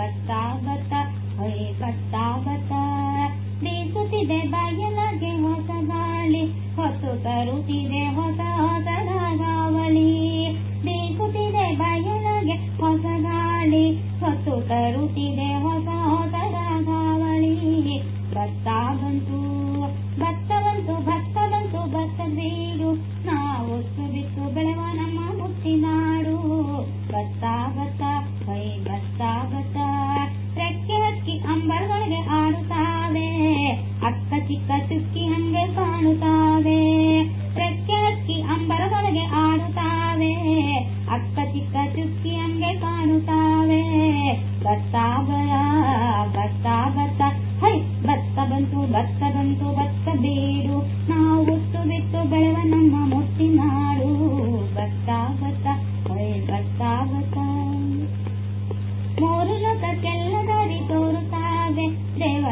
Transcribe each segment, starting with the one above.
ಭತ್ತ ಭತ್ತ ಹೈ ಭತ್ತ ಭತ್ತ ಬೀಸುತ್ತಿದೆ ಬಯಲಗೆ ಹೊಸ ಗಾಳಿ ಹೊತ್ತು ತರುತ್ತಿದೆ ಹೊಸ ಹೊಸ ರಾಗಾವಳಿ ಬೀಸುತ್ತಿದೆ ಬಯಲಗೆ ಹೊಸ ಗಾಳಿ ಹೊತ್ತು ತರುತ್ತಿದೆ ಹೊಸ ಹೊಸ ರಾಗಾವಳಿ ಭತ್ತ ಬಂತು ಭತ್ತ ಬಂತು ಅಕ್ಕ ಚಿಕ್ಕ ಚುಕ್ಕಿ ಹಂಗೆ ಕಾಣುತ್ತಾವೆ. ರೆಕ್ಕೆ ಹಕ್ಕಿ ಅಂಬರಗಳಿಗೆ ಆಡುತ್ತಾವೆ. ಅತ್ತ ಚಿಕ್ಕ ಚುಕ್ಕಿ ಹಂಗೆ ಕಾಣುತ್ತಾವೆ. ಭತ್ತ ಬರ ಭತ್ತ ಭತ್ತ ಹೈ ಬತ್ತ ಬಂತು ಭತ್ತ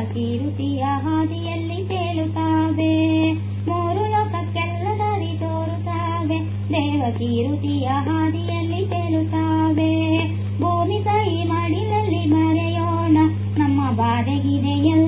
ದೇವಕಿ ರುಚಿಯ ಹಾದಿಯಲ್ಲಿ ತೇಲುತ್ತಾವೆ. ಮೂರು ಲೋಕಕ್ಕೆಲ್ಲ ದಾರಿ ತೋರುತ್ತಾವೆ. ದೇವ ರುಚಿಯ ಹಾದಿಯಲ್ಲಿ ತೇಲುತ್ತಾವೆ. ಭೂಮಿ ಕೈ ಮಡಿಲಲ್ಲಿ ಮರೆಯೋಣ. ನಮ್ಮ ಬಾಧೆಗಿದೆ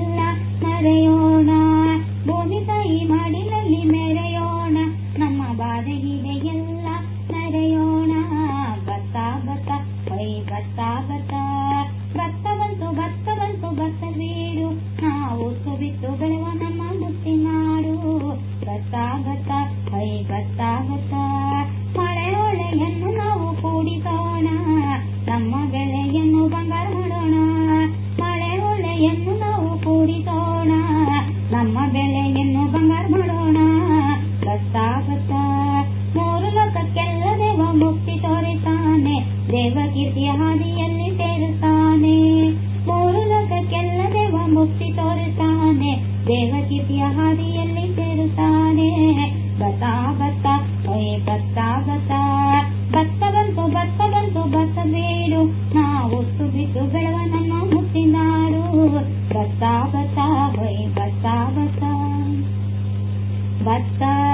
ನಮ್ಮ ಬೆಳೆಯನ್ನು ಬಂಗಾರ ಮಾಡೋಣ ಭತ್ತ ಭತ್ತ ಮೂರು ಲೋಕಕ್ಕೆಲ್ಲ ದೇವ ಮುಕ್ತಿ ತೋರಿತಾನೆ ದೇವ ಕೀರ್ತಿಯ ಹಾದಿಯಲ್ಲಿ ಸೇರುತ್ತಾನೆ ಮೂರು ಲೋಕಕ್ಕೆಲ್ಲ ದೇವ ಮುಕ್ತಿ ತೋರಿಸ್ತಾನೆ ದೇವ ಕೀರ್ತಿಯ ಹಾದಿಯಲ್ಲಿ ಸೇರುತ್ತಾನೆ ಭತ್ತ ಭತ್ತ ಹೈ ಭತ್ತ ಭತ್ತ ಭತ್ತ ಬಂತು ಭತ್ತ ಬಂತು ಭತ್ತ ಬೇಡು ನಾವು ಬಿಟ್ಟು ಬೆಳೆವ ನಮ್ಮ ಮುತ್ತಿನಾಡು ಭತ್ತ ಭತ್ತ ಹೈ ಭತ್ತ ಭತ್ತ Basta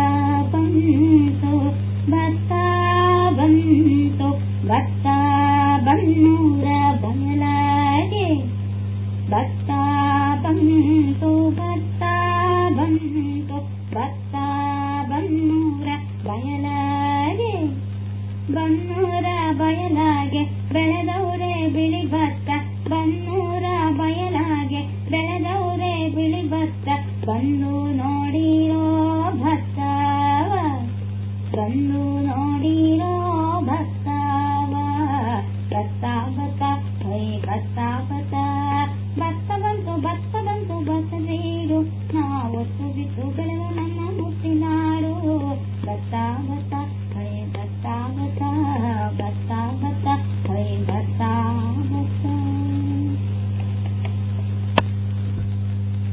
Un